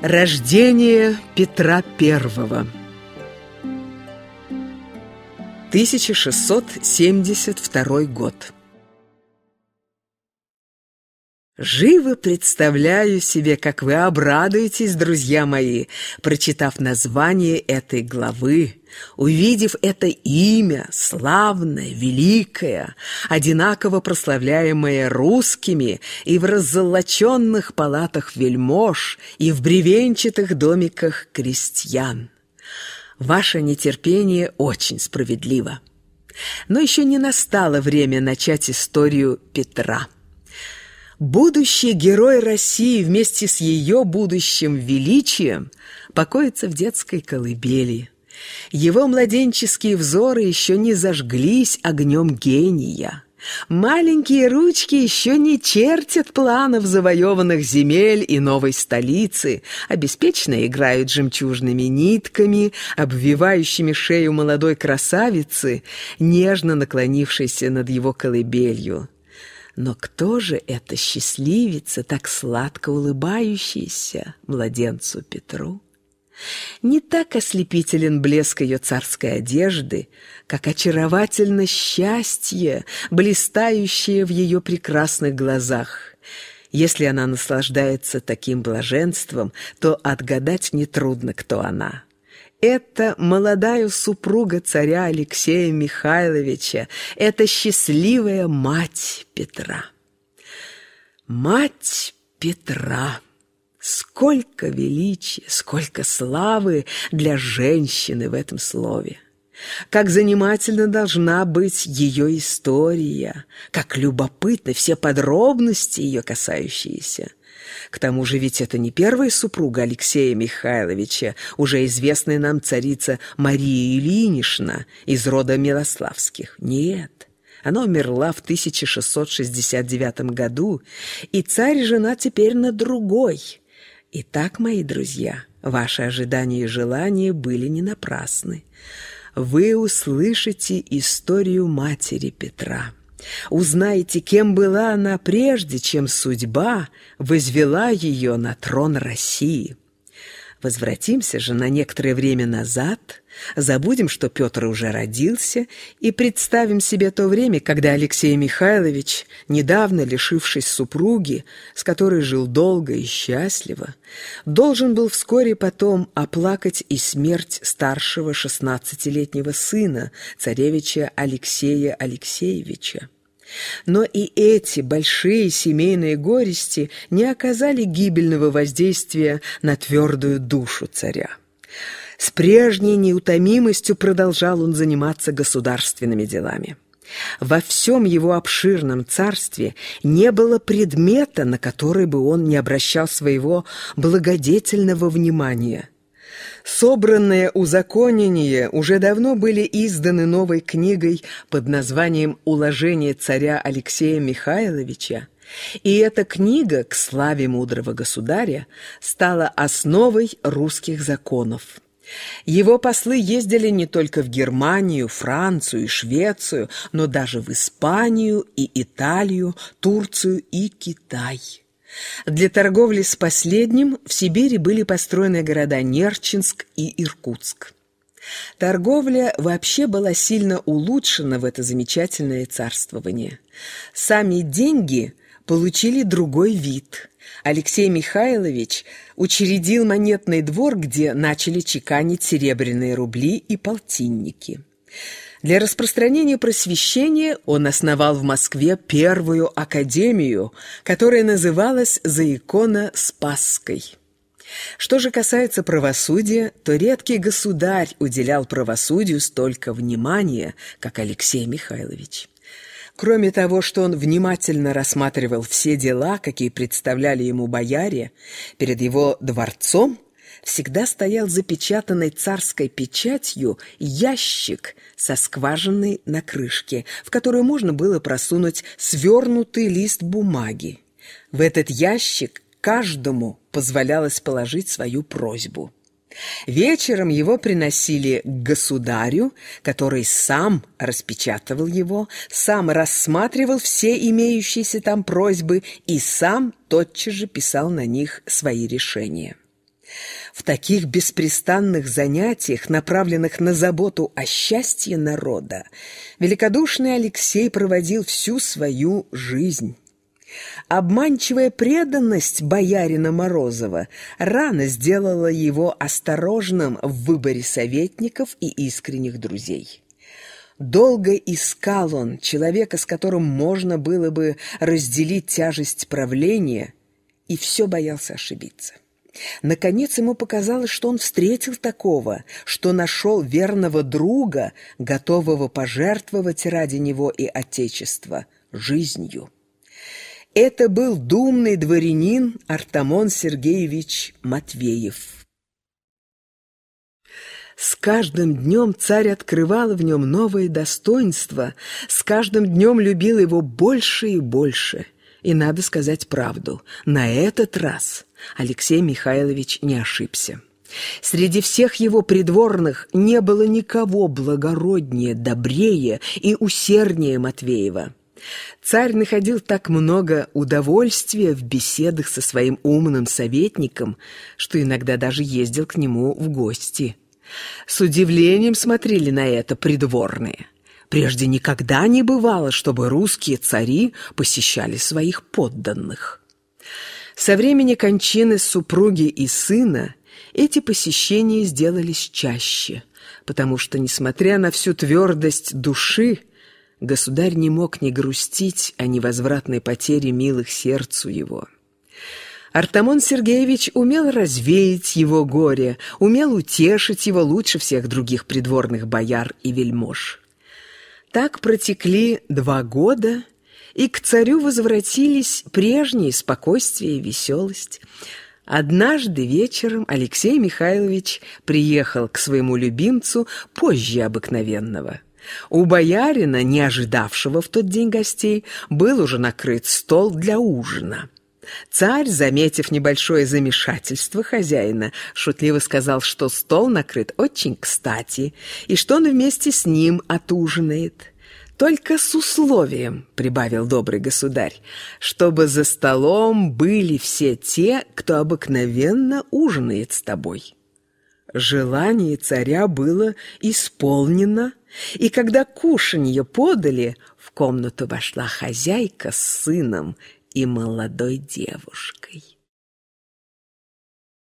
Рождение Петра I 1672 год Живо представляю себе, как вы обрадуетесь, друзья мои, прочитав название этой главы, увидев это имя, славное, великое, одинаково прославляемое русскими и в раззолоченных палатах вельмож, и в бревенчатых домиках крестьян. Ваше нетерпение очень справедливо. Но еще не настало время начать историю Петра. Будущий герой России вместе с ее будущим величием покоится в детской колыбели. Его младенческие взоры еще не зажглись огнем гения. Маленькие ручки еще не чертят планов завоеванных земель и новой столицы, обеспеченно играют жемчужными нитками, обвивающими шею молодой красавицы, нежно наклонившейся над его колыбелью. Но кто же эта счастливица, так сладко улыбающаяся младенцу Петру? Не так ослепителен блеск ее царской одежды, как очаровательно счастье, блистающее в ее прекрасных глазах. Если она наслаждается таким блаженством, то отгадать нетрудно, кто она. Это молодая супруга царя Алексея Михайловича, это счастливая мать Петра. Мать Петра. Сколько величия, сколько славы для женщины в этом слове. Как занимательно должна быть ее история, как любопытны все подробности ее касающиеся. К тому же ведь это не первая супруга Алексея Михайловича, уже известная нам царица Мария Ильинична из рода Милославских. Нет, она умерла в 1669 году, и царь жена теперь на другой. Итак, мои друзья, ваши ожидания и желания были не напрасны. Вы услышите историю матери Петра. Узнаете, кем была она прежде, чем судьба возвела ее на трон России. Возвратимся же на некоторое время назад, забудем, что Петр уже родился, и представим себе то время, когда Алексей Михайлович, недавно лишившись супруги, с которой жил долго и счастливо, должен был вскоре потом оплакать и смерть старшего шестнадцатилетнего сына, царевича Алексея Алексеевича. Но и эти большие семейные горести не оказали гибельного воздействия на твердую душу царя. С прежней неутомимостью продолжал он заниматься государственными делами. Во всем его обширном царстве не было предмета, на который бы он не обращал своего благодетельного внимания – Собранные узаконения уже давно были изданы новой книгой под названием «Уложение царя Алексея Михайловича», и эта книга, к славе мудрого государя, стала основой русских законов. Его послы ездили не только в Германию, Францию и Швецию, но даже в Испанию и Италию, Турцию и Китай. Для торговли с последним в Сибири были построены города Нерчинск и Иркутск. Торговля вообще была сильно улучшена в это замечательное царствование. Сами деньги получили другой вид. Алексей Михайлович учредил монетный двор, где начали чеканить серебряные рубли и полтинники. Для распространения просвещения он основал в Москве первую академию, которая называлась «Заикона Спасской». Что же касается правосудия, то редкий государь уделял правосудию столько внимания, как Алексей Михайлович. Кроме того, что он внимательно рассматривал все дела, какие представляли ему бояре, перед его дворцом всегда стоял запечатанный царской печатью ящик со скважиной на крышке, в которую можно было просунуть свернутый лист бумаги. В этот ящик каждому позволялось положить свою просьбу. Вечером его приносили к государю, который сам распечатывал его, сам рассматривал все имеющиеся там просьбы и сам тотчас же писал на них свои решения. В таких беспрестанных занятиях, направленных на заботу о счастье народа, великодушный Алексей проводил всю свою жизнь. Обманчивая преданность боярина Морозова рано сделала его осторожным в выборе советников и искренних друзей. Долго искал он человека, с которым можно было бы разделить тяжесть правления, и все боялся ошибиться. Наконец ему показалось, что он встретил такого, что нашел верного друга, готового пожертвовать ради него и Отечества жизнью. Это был думный дворянин Артамон Сергеевич Матвеев. С каждым днем царь открывал в нем новые достоинства, с каждым днем любил его больше и больше. И надо сказать правду, на этот раз Алексей Михайлович не ошибся. Среди всех его придворных не было никого благороднее, добрее и усерднее Матвеева. Царь находил так много удовольствия в беседах со своим умным советником, что иногда даже ездил к нему в гости. С удивлением смотрели на это придворные. Прежде никогда не бывало, чтобы русские цари посещали своих подданных. Со времени кончины супруги и сына эти посещения сделались чаще, потому что, несмотря на всю твердость души, государь не мог не грустить о невозвратной потере милых сердцу его. Артамон Сергеевич умел развеять его горе, умел утешить его лучше всех других придворных бояр и вельмож. Так протекли два года, и к царю возвратились прежние спокойствие и веселость. Однажды вечером Алексей Михайлович приехал к своему любимцу позже обыкновенного – у боярина, не ожидавшего в тот день гостей, был уже накрыт стол для ужина. Царь, заметив небольшое замешательство хозяина, шутливо сказал, что стол накрыт очень кстати, и что он вместе с ним отужинает. «Только с условием», — прибавил добрый государь, «чтобы за столом были все те, кто обыкновенно ужинает с тобой». Желание царя было исполнено, и когда кушанье подали, в комнату вошла хозяйка с сыном и молодой девушкой.